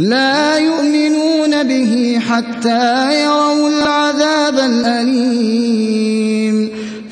لا يؤمنون به حتى يروا العذاب الأليم.